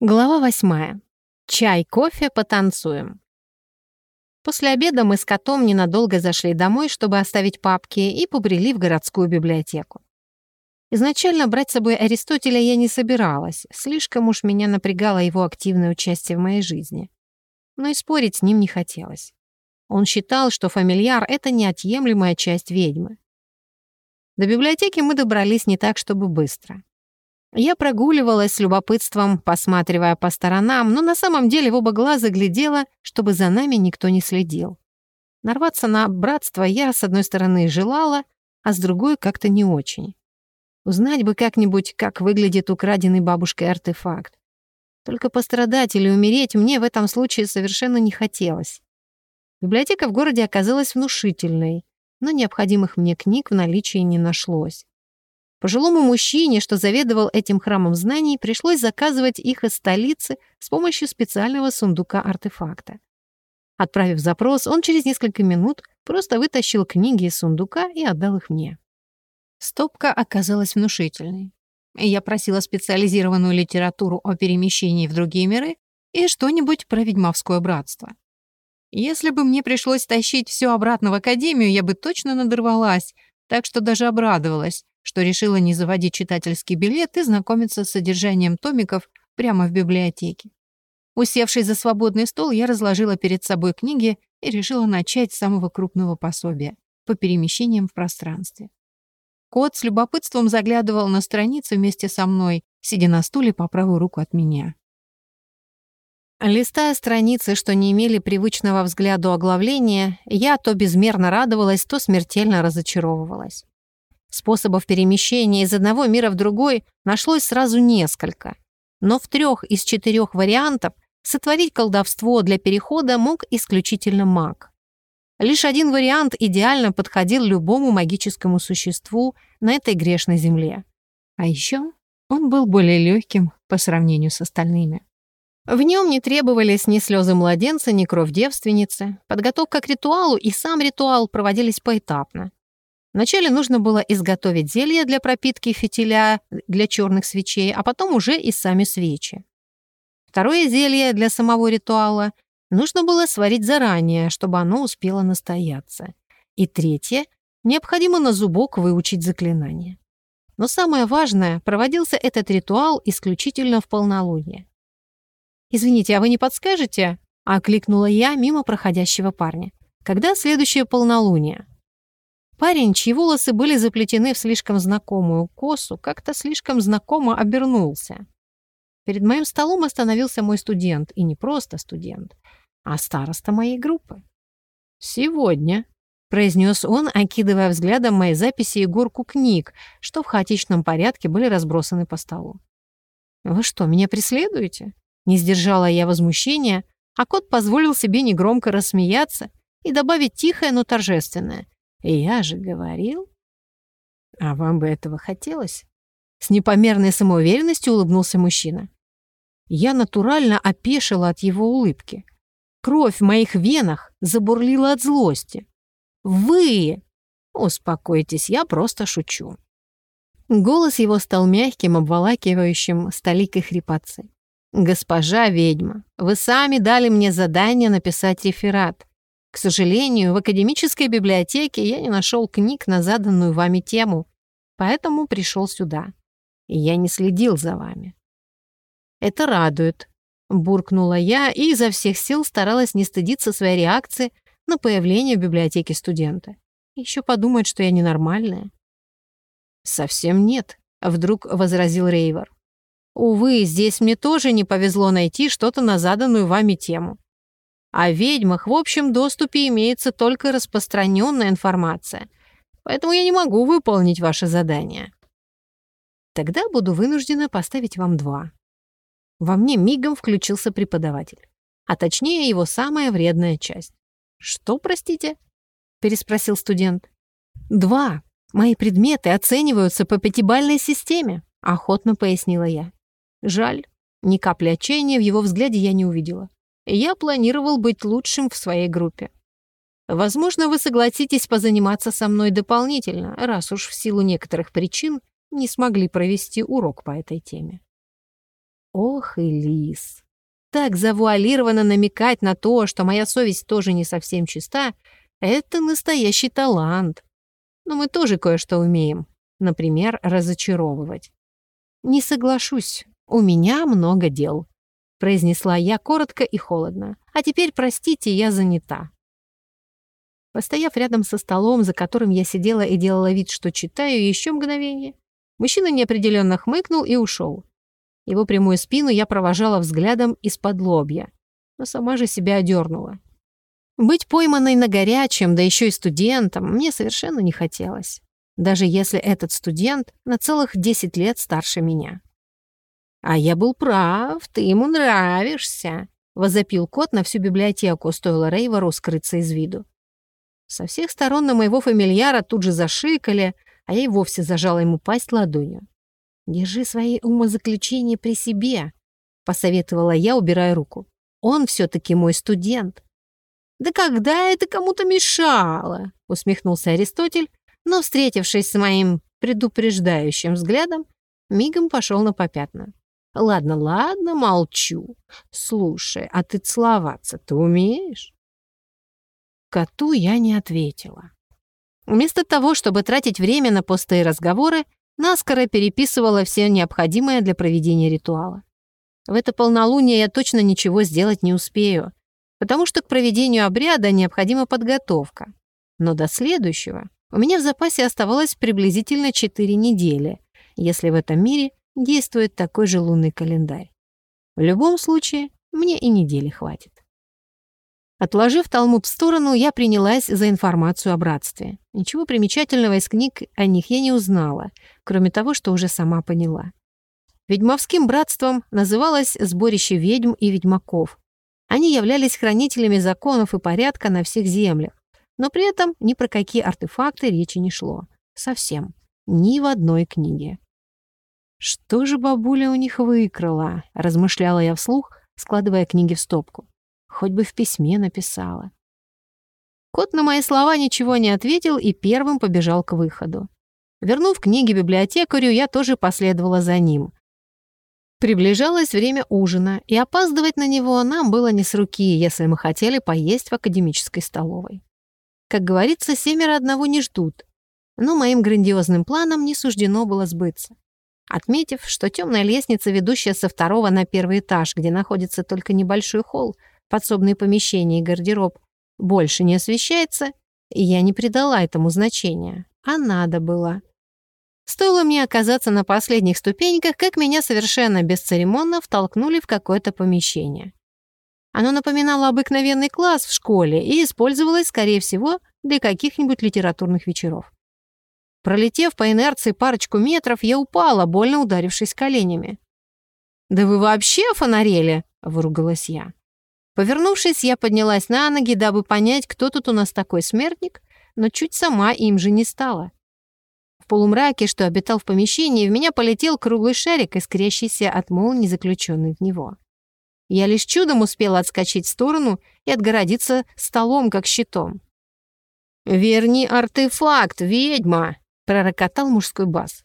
Глава восьмая. Чай, кофе, потанцуем. После обеда мы с котом ненадолго зашли домой, чтобы оставить папки, и побрели в городскую библиотеку. Изначально брать с собой Аристотеля я не собиралась, слишком уж меня напрягало его активное участие в моей жизни. Но и спорить с ним не хотелось. Он считал, что фамильяр — это неотъемлемая часть ведьмы. До библиотеки мы добрались не так, чтобы быстро. Я прогуливалась с любопытством, посматривая по сторонам, но на самом деле в оба глаза глядела, чтобы за нами никто не следил. Нарваться на братство я, с одной стороны, желала, а с другой как-то не очень. Узнать бы как-нибудь, как выглядит украденный бабушкой артефакт. Только пострадать или умереть мне в этом случае совершенно не хотелось. Библиотека в городе оказалась внушительной, но необходимых мне книг в наличии не нашлось. Пожилому мужчине, что заведовал этим храмом знаний, пришлось заказывать их из столицы с помощью специального сундука артефакта. Отправив запрос, он через несколько минут просто вытащил книги из сундука и отдал их мне. Стопка оказалась внушительной. Я просила специализированную литературу о перемещении в другие миры и что-нибудь про ведьмовское братство. Если бы мне пришлось тащить все обратно в академию, я бы точно надорвалась, так что даже обрадовалась, что решила не заводить читательский билет и знакомиться с содержанием томиков прямо в библиотеке. Усевшись за свободный стол, я разложила перед собой книги и решила начать с самого крупного пособия по перемещениям в пространстве. Кот с любопытством заглядывал на страницы вместе со мной, сидя на стуле по правую руку от меня. Листая страницы, что не имели привычного взгляду оглавления, я то безмерно радовалась, то смертельно разочаровывалась. Способов перемещения из одного мира в другой нашлось сразу несколько. Но в трех из четырех вариантов сотворить колдовство для перехода мог исключительно маг. Лишь один вариант идеально подходил любому магическому существу на этой грешной земле. А еще он был более легким по сравнению с остальными. В нем не требовались ни слезы младенца, ни кровь девственницы. Подготовка к ритуалу и сам ритуал проводились поэтапно. Вначале нужно было изготовить зелье для пропитки фитиля для черных свечей, а потом уже и сами свечи. Второе зелье для самого ритуала нужно было сварить заранее, чтобы оно успело настояться. И третье — необходимо на зубок выучить заклинание. Но самое важное, проводился этот ритуал исключительно в полнолуние. «Извините, а вы не подскажете?» — окликнула я мимо проходящего парня. «Когда следующее полнолуние?» Парень, чьи волосы были заплетены в слишком знакомую косу, как-то слишком знакомо обернулся. Перед моим столом остановился мой студент, и не просто студент, а староста моей группы. «Сегодня», — произнес он, окидывая взглядом мои записи и горку книг, что в хаотичном порядке были разбросаны по столу. «Вы что, меня преследуете?» Не сдержала я возмущения, а кот позволил себе негромко рассмеяться и добавить тихое, но торжественное. Я же говорил. А вам бы этого хотелось? С непомерной самоуверенностью улыбнулся мужчина. Я натурально опешила от его улыбки. Кровь в моих венах забурлила от злости. «Вы!» «Успокойтесь, я просто шучу». Голос его стал мягким, обволакивающим столикой хрипотцы. «Госпожа ведьма, вы сами дали мне задание написать реферат. К сожалению, в академической библиотеке я не нашел книг на заданную вами тему, поэтому пришел сюда. И я не следил за вами. Это радует, буркнула я и изо всех сил старалась не стыдиться своей реакции на появление в библиотеке студента. Еще подумает, что я ненормальная. Совсем нет, вдруг возразил Рейвор. Увы, здесь мне тоже не повезло найти что-то на заданную вами тему. О ведьмах в общем доступе имеется только распространенная информация, поэтому я не могу выполнить ваше задание. Тогда буду вынуждена поставить вам два. Во мне мигом включился преподаватель, а точнее его самая вредная часть. «Что, простите?» — переспросил студент. «Два. Мои предметы оцениваются по пятибальной системе», — охотно пояснила я. Жаль, ни капли отчаяния в его взгляде я не увидела я планировал быть лучшим в своей группе. Возможно, вы согласитесь позаниматься со мной дополнительно, раз уж в силу некоторых причин не смогли провести урок по этой теме. Ох и лис. Так завуалированно намекать на то, что моя совесть тоже не совсем чиста, это настоящий талант. Но мы тоже кое-что умеем. Например, разочаровывать. Не соглашусь, у меня много дел произнесла я коротко и холодно. «А теперь, простите, я занята». Постояв рядом со столом, за которым я сидела и делала вид, что читаю, еще мгновение, мужчина неопределенно хмыкнул и ушел. Его прямую спину я провожала взглядом из-под лобья, но сама же себя одернула. Быть пойманной на горячем, да еще и студентом, мне совершенно не хотелось, даже если этот студент на целых 10 лет старше меня. «А я был прав, ты ему нравишься», — возопил кот на всю библиотеку, стоило Рейвору скрыться из виду. Со всех сторон на моего фамильяра тут же зашикали, а я и вовсе зажала ему пасть ладонью. «Держи свои умозаключения при себе», — посоветовала я, убирая руку. «Он все-таки мой студент». «Да когда это кому-то мешало?» — усмехнулся Аристотель, но, встретившись с моим предупреждающим взглядом, мигом пошел на попятную. Ладно, ладно, молчу. Слушай, а ты целоваться ты умеешь? Коту я не ответила. Вместо того, чтобы тратить время на пустые разговоры, наскоро переписывала все необходимое для проведения ритуала. В это полнолуние я точно ничего сделать не успею, потому что к проведению обряда необходима подготовка. Но до следующего у меня в запасе оставалось приблизительно 4 недели, если в этом мире действует такой же лунный календарь. В любом случае, мне и недели хватит. Отложив Талмуд в сторону, я принялась за информацию о братстве. Ничего примечательного из книг о них я не узнала, кроме того, что уже сама поняла. Ведьмовским братством называлось сборище ведьм и ведьмаков. Они являлись хранителями законов и порядка на всех землях, но при этом ни про какие артефакты речи не шло. Совсем. Ни в одной книге. «Что же бабуля у них выкрала?» — размышляла я вслух, складывая книги в стопку. Хоть бы в письме написала. Кот на мои слова ничего не ответил и первым побежал к выходу. Вернув книги библиотекарю, я тоже последовала за ним. Приближалось время ужина, и опаздывать на него нам было не с руки, если мы хотели поесть в академической столовой. Как говорится, семеро одного не ждут. Но моим грандиозным планам не суждено было сбыться. Отметив, что темная лестница, ведущая со второго на первый этаж, где находится только небольшой холл, подсобные помещения и гардероб, больше не освещается, я не придала этому значения, а надо было. Стоило мне оказаться на последних ступеньках, как меня совершенно бесцеремонно втолкнули в какое-то помещение. Оно напоминало обыкновенный класс в школе и использовалось, скорее всего, для каких-нибудь литературных вечеров. Пролетев по инерции парочку метров, я упала, больно ударившись коленями. «Да вы вообще фонарели!» — выругалась я. Повернувшись, я поднялась на ноги, дабы понять, кто тут у нас такой смертник, но чуть сама им же не стала. В полумраке, что обитал в помещении, в меня полетел круглый шарик, искрящийся от молнии, заключенный в него. Я лишь чудом успела отскочить в сторону и отгородиться столом, как щитом. «Верни артефакт, ведьма!» Пророкотал мужской бас.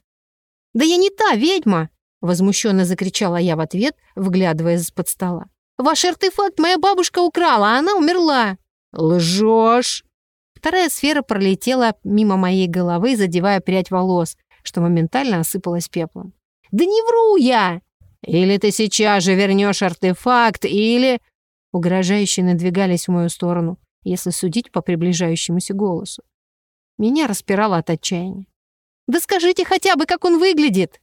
«Да я не та ведьма!» — возмущенно закричала я в ответ, вглядываясь из-под стола. «Ваш артефакт моя бабушка украла, а она умерла!» «Лжешь!» Вторая сфера пролетела мимо моей головы, задевая прядь волос, что моментально осыпалась пеплом. «Да не вру я!» «Или ты сейчас же вернешь артефакт, или...» Угрожающие надвигались в мою сторону, если судить по приближающемуся голосу. Меня распирало от отчаяния. «Да скажите хотя бы, как он выглядит!»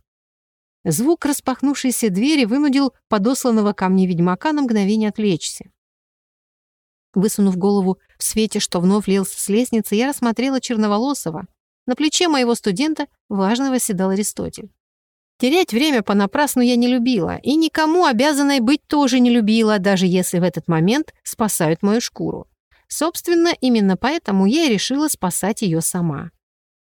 Звук распахнувшейся двери вынудил подосланного ко мне ведьмака на мгновение отвлечься. Высунув голову в свете, что вновь лился с лестницы, я рассмотрела Черноволосова. На плече моего студента важного седал Аристотель. Терять время понапрасну я не любила, и никому обязанной быть тоже не любила, даже если в этот момент спасают мою шкуру. Собственно, именно поэтому я и решила спасать ее сама.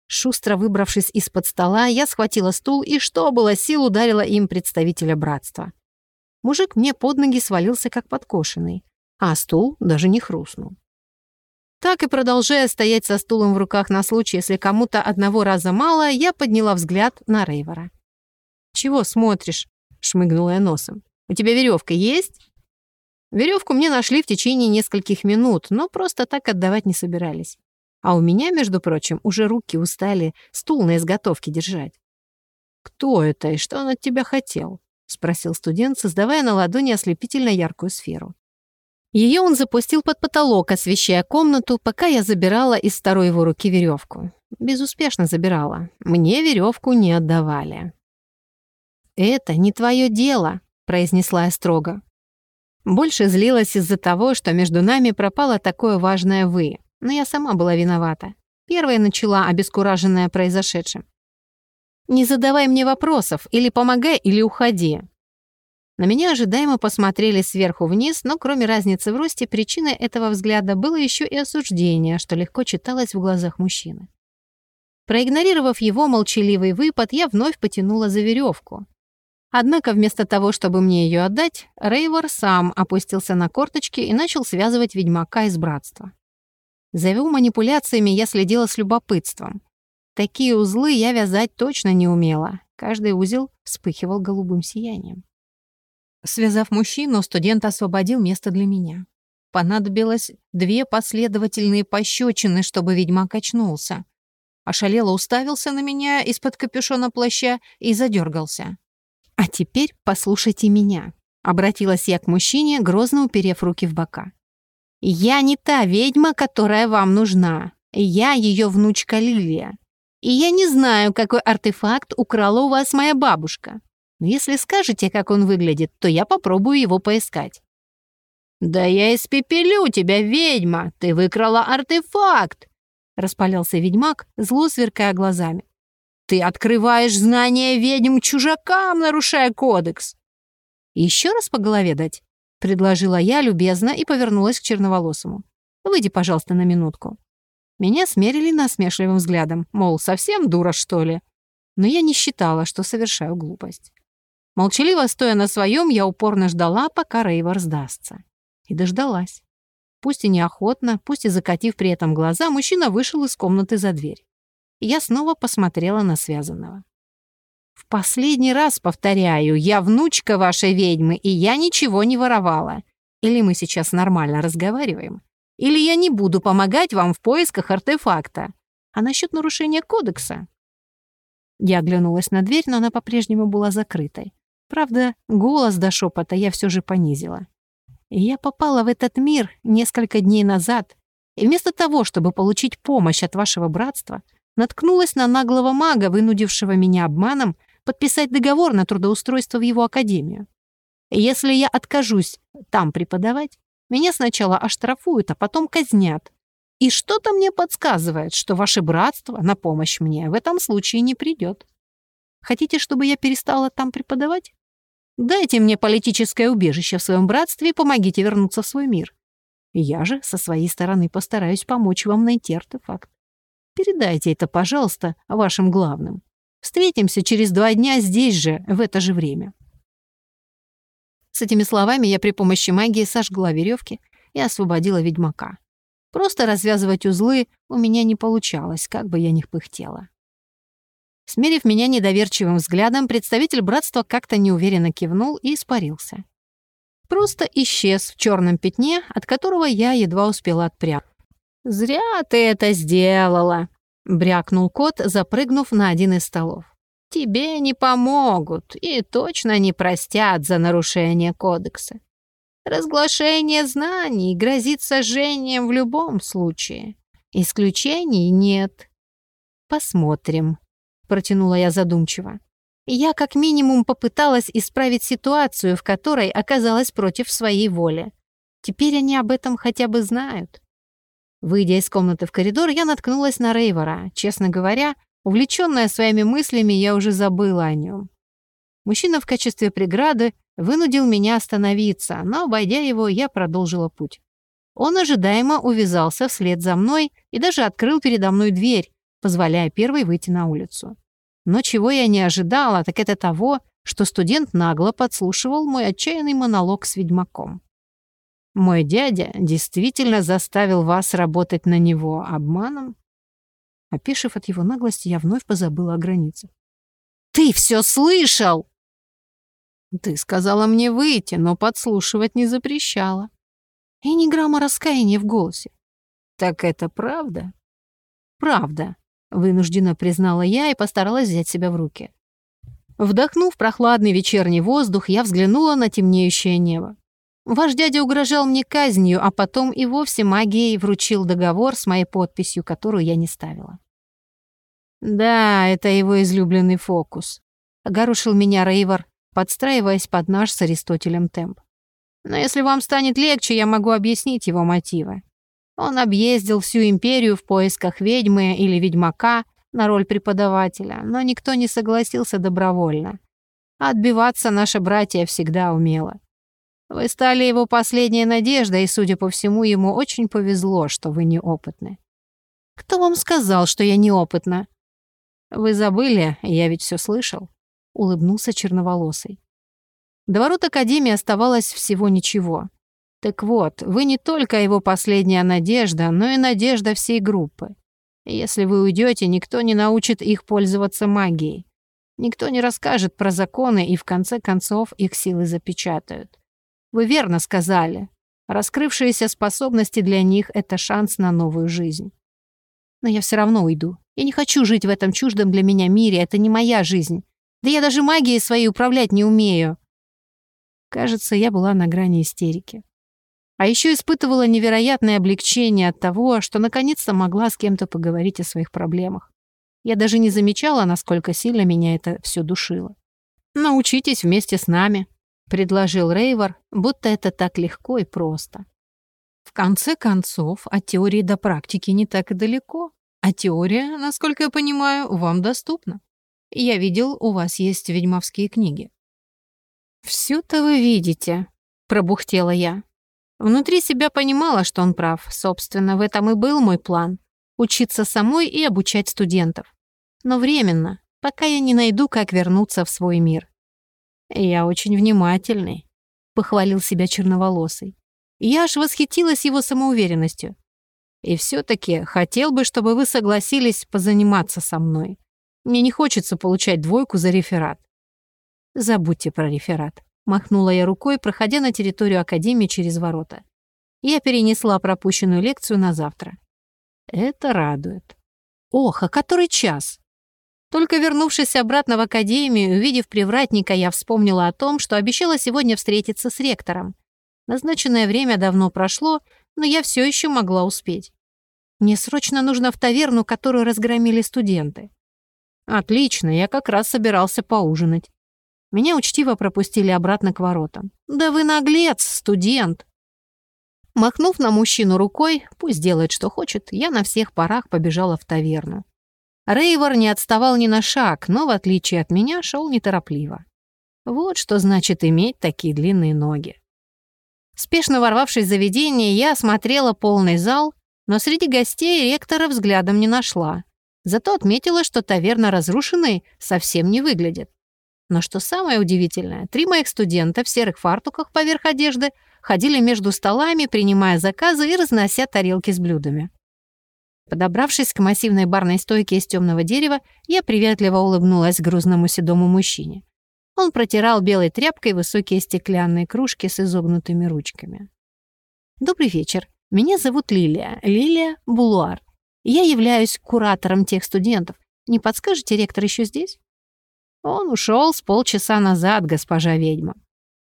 Шустро выбравшись из-под стола, я схватила стул и, что было сил, ударила им представителя братства. Мужик мне под ноги свалился как подкошенный, а стул даже не хрустнул. Так и продолжая стоять со стулом в руках на случай, если кому-то одного раза мало, я подняла взгляд на Рейвора. «Чего смотришь?» — шмыгнула я носом. «У тебя веревка есть?» Веревку мне нашли в течение нескольких минут, но просто так отдавать не собирались. А у меня, между прочим, уже руки устали стул на изготовке держать. «Кто это и что он от тебя хотел?» — спросил студент, создавая на ладони ослепительно яркую сферу. Ее он запустил под потолок, освещая комнату, пока я забирала из второй его руки веревку. Безуспешно забирала. Мне веревку не отдавали. «Это не твое дело», — произнесла я строго. Больше злилась из-за того, что между нами пропало такое важное «вы», но я сама была виновата. Первая начала, обескураженная произошедшим. «Не задавай мне вопросов, или помогай, или уходи». На меня ожидаемо посмотрели сверху вниз, но кроме разницы в росте, причиной этого взгляда было еще и осуждение, что легко читалось в глазах мужчины. Проигнорировав его молчаливый выпад, я вновь потянула за веревку. Однако вместо того, чтобы мне ее отдать, Рейвор сам опустился на корточки и начал связывать ведьмака из братства. За его манипуляциями я следила с любопытством. Такие узлы я вязать точно не умела. Каждый узел вспыхивал голубым сиянием. Связав мужчину, студент освободил место для меня. Понадобилось две последовательные пощечины, чтобы ведьмак очнулся. Ошалело уставился на меня из-под капюшона плаща и задергался. «А теперь послушайте меня», — обратилась я к мужчине, грозно уперев руки в бока. «Я не та ведьма, которая вам нужна. Я ее внучка Лилия. И я не знаю, какой артефакт украла у вас моя бабушка. Но если скажете, как он выглядит, то я попробую его поискать». «Да я испепелю тебя, ведьма! Ты выкрала артефакт!» Распалялся ведьмак, зло сверкая глазами. «Ты открываешь знания ведьм чужакам, нарушая кодекс!» «Еще раз по голове дать?» — предложила я любезно и повернулась к черноволосому. «Выйди, пожалуйста, на минутку». Меня смерили насмешливым взглядом, мол, совсем дура, что ли? Но я не считала, что совершаю глупость. Молчаливо стоя на своем, я упорно ждала, пока Рейвор сдастся. И дождалась. Пусть и неохотно, пусть и закатив при этом глаза, мужчина вышел из комнаты за дверь. Я снова посмотрела на связанного. «В последний раз повторяю, я внучка вашей ведьмы, и я ничего не воровала. Или мы сейчас нормально разговариваем, или я не буду помогать вам в поисках артефакта. А насчет нарушения кодекса?» Я оглянулась на дверь, но она по-прежнему была закрытой. Правда, голос до шепота я все же понизила. я попала в этот мир несколько дней назад, и вместо того, чтобы получить помощь от вашего братства, наткнулась на наглого мага, вынудившего меня обманом подписать договор на трудоустройство в его академию. Если я откажусь там преподавать, меня сначала оштрафуют, а потом казнят. И что-то мне подсказывает, что ваше братство на помощь мне в этом случае не придет. Хотите, чтобы я перестала там преподавать? Дайте мне политическое убежище в своем братстве и помогите вернуться в свой мир. Я же со своей стороны постараюсь помочь вам найти артефакт. Передайте это, пожалуйста, вашим главным. Встретимся через два дня здесь же, в это же время». С этими словами я при помощи магии сожгла веревки и освободила ведьмака. Просто развязывать узлы у меня не получалось, как бы я ни пыхтела. Смерив меня недоверчивым взглядом, представитель братства как-то неуверенно кивнул и испарился. Просто исчез в черном пятне, от которого я едва успела отпрянуть. «Зря ты это сделала», — брякнул кот, запрыгнув на один из столов. «Тебе не помогут и точно не простят за нарушение кодекса. Разглашение знаний грозит сожжением в любом случае. Исключений нет. Посмотрим, протянула я задумчиво. Я как минимум попыталась исправить ситуацию, в которой оказалась против своей воли. Теперь они об этом хотя бы знают. Выйдя из комнаты в коридор, я наткнулась на Рейвора. Честно говоря, увлеченная своими мыслями, я уже забыла о нем. Мужчина в качестве преграды вынудил меня остановиться, но, обойдя его, я продолжила путь. Он ожидаемо увязался вслед за мной и даже открыл передо мной дверь, позволяя первой выйти на улицу. Но чего я не ожидала, так это того, что студент нагло подслушивал мой отчаянный монолог с ведьмаком. Мой дядя действительно заставил вас работать на него обманом? Опишив от его наглости, я вновь позабыла о границах. «Ты все слышал!» Ты сказала мне выйти, но подслушивать не запрещала. И ни грамма раскаяния в голосе. Так это правда? Правда, вынуждена признала я и постаралась взять себя в руки. Вдохнув прохладный вечерний воздух, я взглянула на темнеющее небо. Ваш дядя угрожал мне казнью, а потом и вовсе магией вручил договор с моей подписью, которую я не ставила. Да, это его излюбленный фокус. Огорушил меня Рейвор, подстраиваясь под наш с Аристотелем темп. Но если вам станет легче, я могу объяснить его мотивы. Он объездил всю империю в поисках ведьмы или ведьмака на роль преподавателя, но никто не согласился добровольно. отбиваться наши братья всегда умело. Вы стали его последней надеждой, и, судя по всему, ему очень повезло, что вы неопытны. Кто вам сказал, что я неопытна? Вы забыли, я ведь все слышал улыбнулся черноволосый. До ворот Академии оставалось всего ничего. Так вот, вы не только его последняя надежда, но и надежда всей группы. Если вы уйдете, никто не научит их пользоваться магией. Никто не расскажет про законы, и в конце концов их силы запечатают. Вы верно сказали. Раскрывшиеся способности для них — это шанс на новую жизнь. Но я все равно уйду. Я не хочу жить в этом чуждом для меня мире, это не моя жизнь. Да я даже магией своей управлять не умею. Кажется, я была на грани истерики. А еще испытывала невероятное облегчение от того, что наконец-то могла с кем-то поговорить о своих проблемах. Я даже не замечала, насколько сильно меня это все душило. «Научитесь вместе с нами», — предложил Рейвор, будто это так легко и просто. В конце концов, от теории до практики не так и далеко, а теория, насколько я понимаю, вам доступна. Я видел, у вас есть ведьмовские книги». «Всё-то вы видите», — пробухтела я. Внутри себя понимала, что он прав. Собственно, в этом и был мой план — учиться самой и обучать студентов. Но временно, пока я не найду, как вернуться в свой мир. «Я очень внимательный», — похвалил себя черноволосый. Я аж восхитилась его самоуверенностью. «И всё-таки хотел бы, чтобы вы согласились позаниматься со мной. Мне не хочется получать двойку за реферат. Забудьте про реферат. Махнула я рукой, проходя на территорию Академии через ворота. Я перенесла пропущенную лекцию на завтра. Это радует. Ох, а который час? Только вернувшись обратно в Академию, увидев привратника, я вспомнила о том, что обещала сегодня встретиться с ректором. Назначенное время давно прошло, но я все еще могла успеть. Мне срочно нужно в таверну, которую разгромили студенты. «Отлично, я как раз собирался поужинать». Меня учтиво пропустили обратно к воротам. «Да вы наглец, студент!» Махнув на мужчину рукой, пусть делает, что хочет, я на всех парах побежала в таверну. Рейвор не отставал ни на шаг, но, в отличие от меня, шел неторопливо. Вот что значит иметь такие длинные ноги. Спешно ворвавшись в заведение, я осмотрела полный зал, но среди гостей ректора взглядом не нашла. Зато отметила, что таверна разрушенной совсем не выглядит. Но что самое удивительное, три моих студента в серых фартуках поверх одежды ходили между столами, принимая заказы и разнося тарелки с блюдами. Подобравшись к массивной барной стойке из темного дерева, я приветливо улыбнулась грузному седому мужчине. Он протирал белой тряпкой высокие стеклянные кружки с изогнутыми ручками. «Добрый вечер. Меня зовут Лилия. Лилия Булуар. Я являюсь куратором тех студентов. Не подскажете, ректор еще здесь? Он ушел с полчаса назад, госпожа ведьма.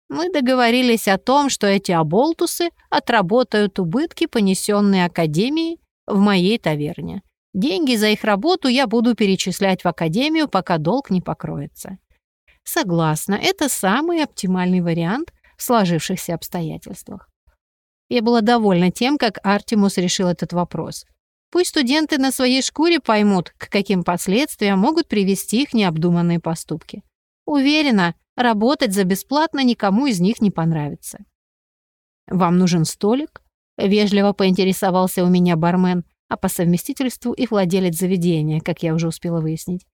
Мы договорились о том, что эти оболтусы отработают убытки, понесенные Академией, в моей таверне. Деньги за их работу я буду перечислять в Академию, пока долг не покроется. Согласна, это самый оптимальный вариант в сложившихся обстоятельствах. Я была довольна тем, как Артемус решил этот вопрос — Пусть студенты на своей шкуре поймут, к каким последствиям могут привести их необдуманные поступки. Уверена, работать за бесплатно никому из них не понравится. «Вам нужен столик?» — вежливо поинтересовался у меня бармен, а по совместительству и владелец заведения, как я уже успела выяснить.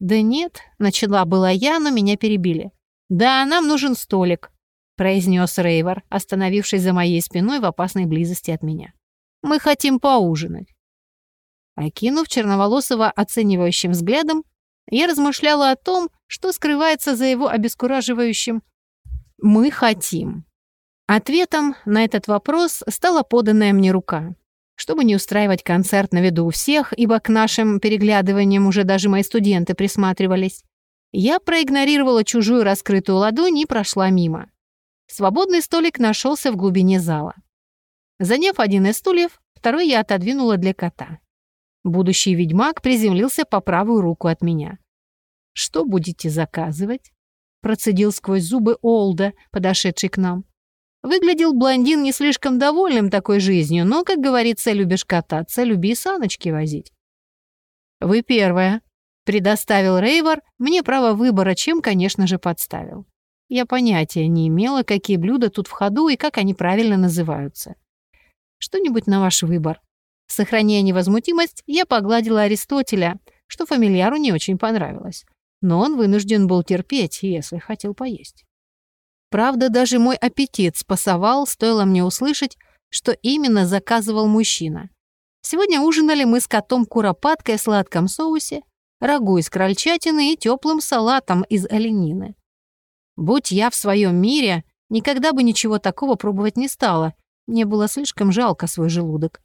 «Да нет», — начала была я, но меня перебили. «Да, нам нужен столик», — произнес Рейвор, остановившись за моей спиной в опасной близости от меня. «Мы хотим поужинать». Окинув черноволосого оценивающим взглядом, Я размышляла о том, что скрывается за его обескураживающим «мы хотим». Ответом на этот вопрос стала поданная мне рука. Чтобы не устраивать концерт на виду у всех, ибо к нашим переглядываниям уже даже мои студенты присматривались, я проигнорировала чужую раскрытую ладонь и прошла мимо. Свободный столик нашелся в глубине зала. Заняв один из стульев, второй я отодвинула для кота. Будущий ведьмак приземлился по правую руку от меня. «Что будете заказывать?» Процедил сквозь зубы Олда, подошедший к нам. Выглядел блондин не слишком довольным такой жизнью, но, как говорится, любишь кататься, люби саночки возить. «Вы первая», — предоставил Рейвор мне право выбора, чем, конечно же, подставил. Я понятия не имела, какие блюда тут в ходу и как они правильно называются. Что-нибудь на ваш выбор. Сохраняя невозмутимость, я погладила Аристотеля, что фамильяру не очень понравилось. Но он вынужден был терпеть, если хотел поесть. Правда, даже мой аппетит спасовал, стоило мне услышать, что именно заказывал мужчина. Сегодня ужинали мы с котом куропаткой в сладком соусе, рагу из крольчатины и теплым салатом из оленины. Будь я в своем мире, никогда бы ничего такого пробовать не стала. Мне было слишком жалко свой желудок.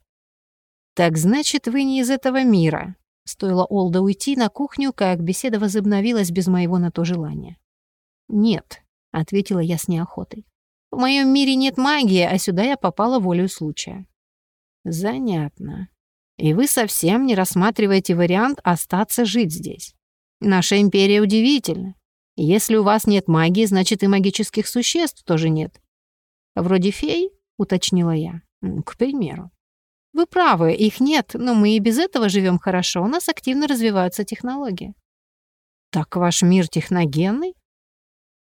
«Так значит, вы не из этого мира». Стоило Олда уйти на кухню, как беседа возобновилась без моего на то желания. «Нет», — ответила я с неохотой. «В моем мире нет магии, а сюда я попала волею случая». «Занятно. И вы совсем не рассматриваете вариант остаться жить здесь. Наша империя удивительна. Если у вас нет магии, значит и магических существ тоже нет. Вроде фей, уточнила я. К примеру. Вы правы, их нет, но мы и без этого живем хорошо, у нас активно развиваются технологии. Так ваш мир техногенный?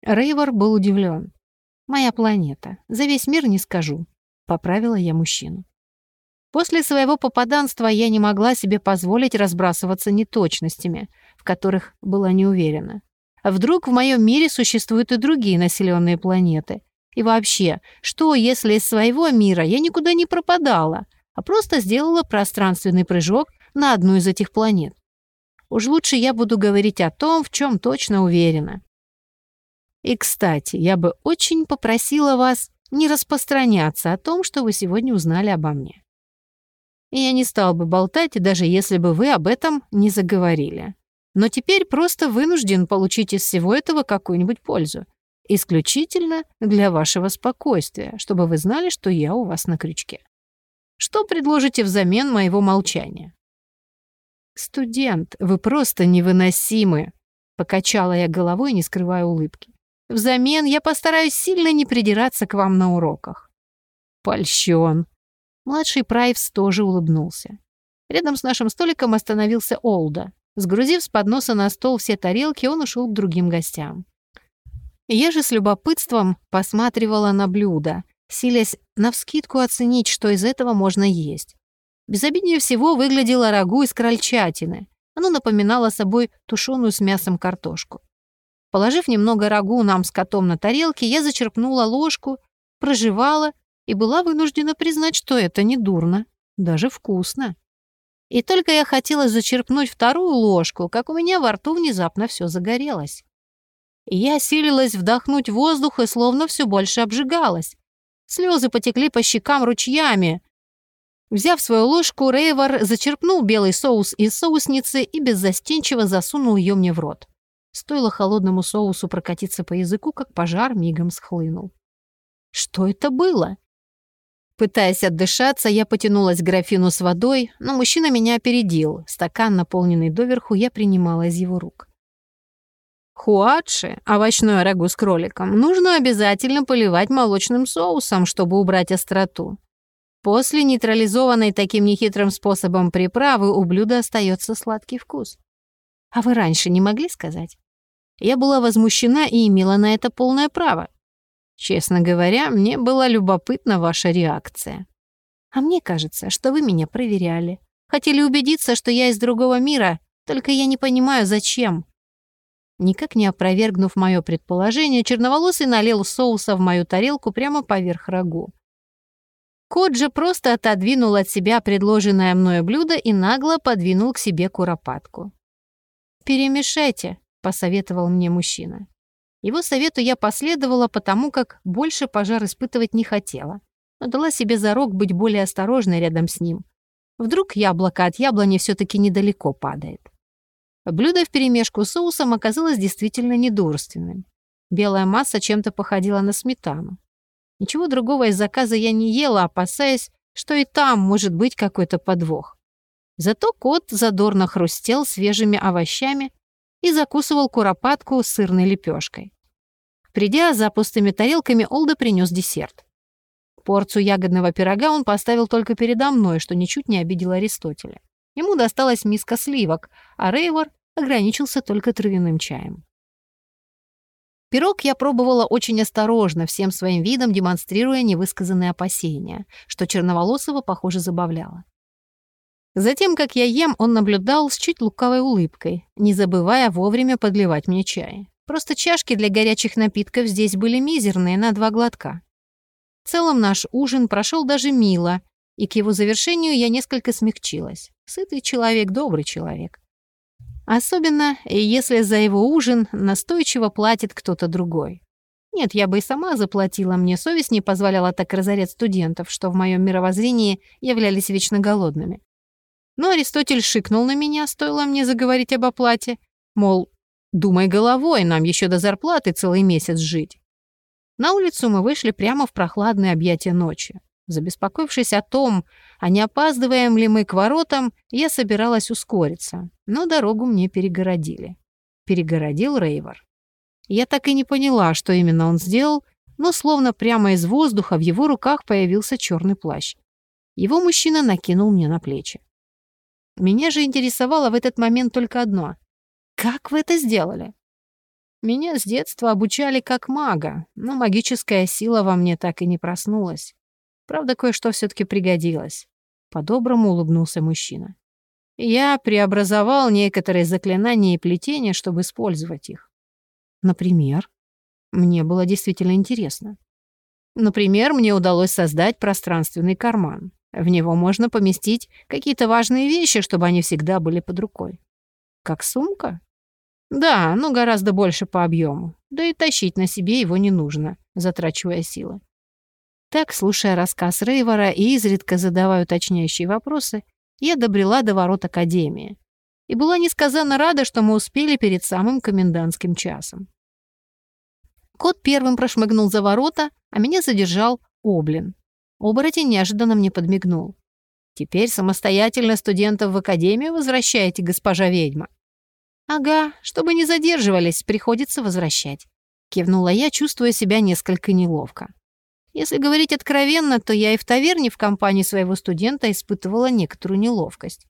Рейвор был удивлен. Моя планета. За весь мир не скажу. Поправила я мужчину. После своего попаданства я не могла себе позволить разбрасываться неточностями, в которых была не уверена. Вдруг в моем мире существуют и другие населенные планеты? И вообще, что если из своего мира я никуда не пропадала, а просто сделала пространственный прыжок на одну из этих планет. Уж лучше я буду говорить о том, в чем точно уверена. И, кстати, я бы очень попросила вас не распространяться о том, что вы сегодня узнали обо мне. Я не стал бы болтать, даже если бы вы об этом не заговорили. Но теперь просто вынужден получить из всего этого какую-нибудь пользу. Исключительно для вашего спокойствия, чтобы вы знали, что я у вас на крючке. Что предложите взамен моего молчания?» «Студент, вы просто невыносимы!» Покачала я головой, не скрывая улыбки. «Взамен я постараюсь сильно не придираться к вам на уроках». «Польщен!» Младший Прайвс тоже улыбнулся. Рядом с нашим столиком остановился Олда. Сгрузив с подноса на стол все тарелки, он ушел к другим гостям. Я же с любопытством посматривала на блюдо, силясь навскидку оценить, что из этого можно есть. Безобиднее всего выглядело рагу из крольчатины. Оно напоминало собой тушеную с мясом картошку. Положив немного рагу нам с котом на тарелке, я зачерпнула ложку, прожевала и была вынуждена признать, что это не дурно, даже вкусно. И только я хотела зачерпнуть вторую ложку, как у меня во рту внезапно все загорелось. Я силилась вдохнуть воздух и словно все больше обжигалась. Слезы потекли по щекам ручьями. Взяв свою ложку, Рейвор зачерпнул белый соус из соусницы и беззастенчиво засунул ее мне в рот. Стоило холодному соусу прокатиться по языку, как пожар мигом схлынул. Что это было? Пытаясь отдышаться, я потянулась к графину с водой, но мужчина меня опередил. Стакан, наполненный доверху, я принимала из его рук. Хуадши, овощное рагу с кроликом, нужно обязательно поливать молочным соусом, чтобы убрать остроту. После нейтрализованной таким нехитрым способом приправы у блюда остается сладкий вкус. А вы раньше не могли сказать? Я была возмущена и имела на это полное право. Честно говоря, мне была любопытна ваша реакция. А мне кажется, что вы меня проверяли. Хотели убедиться, что я из другого мира, только я не понимаю, зачем. Никак не опровергнув мое предположение, черноволосый налил соуса в мою тарелку прямо поверх рагу. Кот же просто отодвинул от себя предложенное мною блюдо и нагло подвинул к себе куропатку. «Перемешайте», — посоветовал мне мужчина. Его совету я последовала, потому как больше пожар испытывать не хотела, но дала себе зарок быть более осторожной рядом с ним. Вдруг яблоко от яблони все таки недалеко падает. Блюдо вперемешку с соусом оказалось действительно недурственным. Белая масса чем-то походила на сметану. Ничего другого из заказа я не ела, опасаясь, что и там может быть какой-то подвох. Зато кот задорно хрустел свежими овощами и закусывал куропатку сырной лепешкой. Придя за пустыми тарелками, Олда принес десерт. Порцию ягодного пирога он поставил только передо мной, что ничуть не обидело Аристотеля. Ему досталась миска сливок, а Рейвор ограничился только травяным чаем. Пирог я пробовала очень осторожно, всем своим видом демонстрируя невысказанные опасения, что Черноволосого, похоже, забавляло. Затем, как я ем, он наблюдал с чуть лукавой улыбкой, не забывая вовремя подливать мне чай. Просто чашки для горячих напитков здесь были мизерные на два глотка. В целом наш ужин прошел даже мило, и к его завершению я несколько смягчилась. Сытый человек, добрый человек. Особенно, если за его ужин настойчиво платит кто-то другой. Нет, я бы и сама заплатила, мне совесть не позволяла так разорять студентов, что в моем мировоззрении являлись вечно голодными. Но Аристотель шикнул на меня, стоило мне заговорить об оплате. Мол, думай головой, нам еще до зарплаты целый месяц жить. На улицу мы вышли прямо в прохладное объятие ночи. Забеспокоившись о том, а не опаздываем ли мы к воротам, я собиралась ускориться, но дорогу мне перегородили. Перегородил Рейвор. Я так и не поняла, что именно он сделал, но словно прямо из воздуха в его руках появился черный плащ. Его мужчина накинул мне на плечи. Меня же интересовало в этот момент только одно. «Как вы это сделали?» Меня с детства обучали как мага, но магическая сила во мне так и не проснулась. Правда, кое-что все-таки пригодилось. По-доброму улыбнулся мужчина. Я преобразовал некоторые заклинания и плетения, чтобы использовать их. Например? Мне было действительно интересно. Например, мне удалось создать пространственный карман. В него можно поместить какие-то важные вещи, чтобы они всегда были под рукой. Как сумка? Да, но гораздо больше по объему. Да и тащить на себе его не нужно, затрачивая силы. Так, слушая рассказ Рейвора и изредка задавая уточняющие вопросы, я добрела до ворот Академии. И была несказанно рада, что мы успели перед самым комендантским часом. Кот первым прошмыгнул за ворота, а меня задержал Облин. Оборотень неожиданно мне подмигнул. «Теперь самостоятельно студентов в Академию возвращаете, госпожа ведьма?» «Ага, чтобы не задерживались, приходится возвращать», — кивнула я, чувствуя себя несколько неловко. Если говорить откровенно, то я и в таверне в компании своего студента испытывала некоторую неловкость.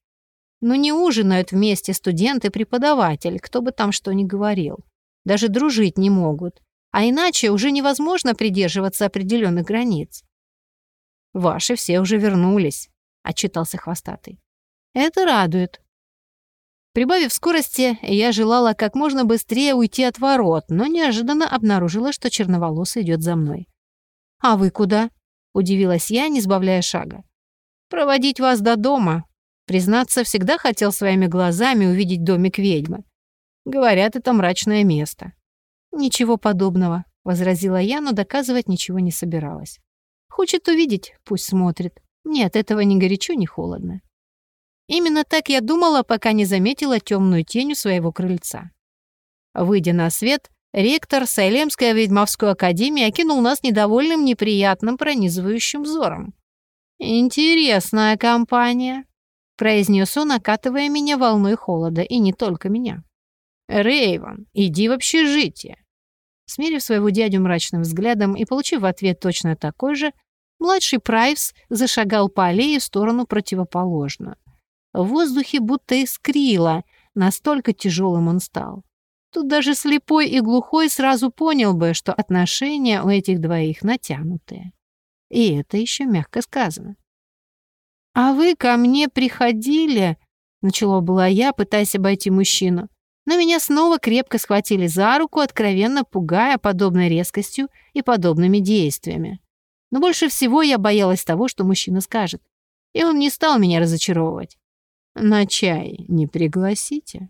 Но не ужинают вместе студент и преподаватель, кто бы там что ни говорил. Даже дружить не могут. А иначе уже невозможно придерживаться определенных границ. «Ваши все уже вернулись», — отчитался хвостатый. «Это радует». Прибавив скорости, я желала как можно быстрее уйти от ворот, но неожиданно обнаружила, что черноволосый идет за мной. «А вы куда?» — удивилась я, не сбавляя шага. «Проводить вас до дома. Признаться, всегда хотел своими глазами увидеть домик ведьмы. Говорят, это мрачное место». «Ничего подобного», — возразила я, но доказывать ничего не собиралась. «Хочет увидеть, пусть смотрит. Мне от этого ни горячо, ни холодно». Именно так я думала, пока не заметила темную тень у своего крыльца. Выйдя на свет, Ректор Сайлемской ведьмовской академии окинул нас недовольным, неприятным, пронизывающим взором. «Интересная компания», — произнес он, окатывая меня волной холода, и не только меня. Рейвен, иди в общежитие». Смерив своего дядю мрачным взглядом и получив в ответ точно такой же, младший Прайвс зашагал по аллее в сторону противоположную. В воздухе будто искрило, настолько тяжелым он стал. Тут даже слепой и глухой сразу понял бы, что отношения у этих двоих натянутые. И это еще мягко сказано. «А вы ко мне приходили?» — начала была я, пытаясь обойти мужчину. Но меня снова крепко схватили за руку, откровенно пугая подобной резкостью и подобными действиями. Но больше всего я боялась того, что мужчина скажет. И он не стал меня разочаровывать. «На чай не пригласите?»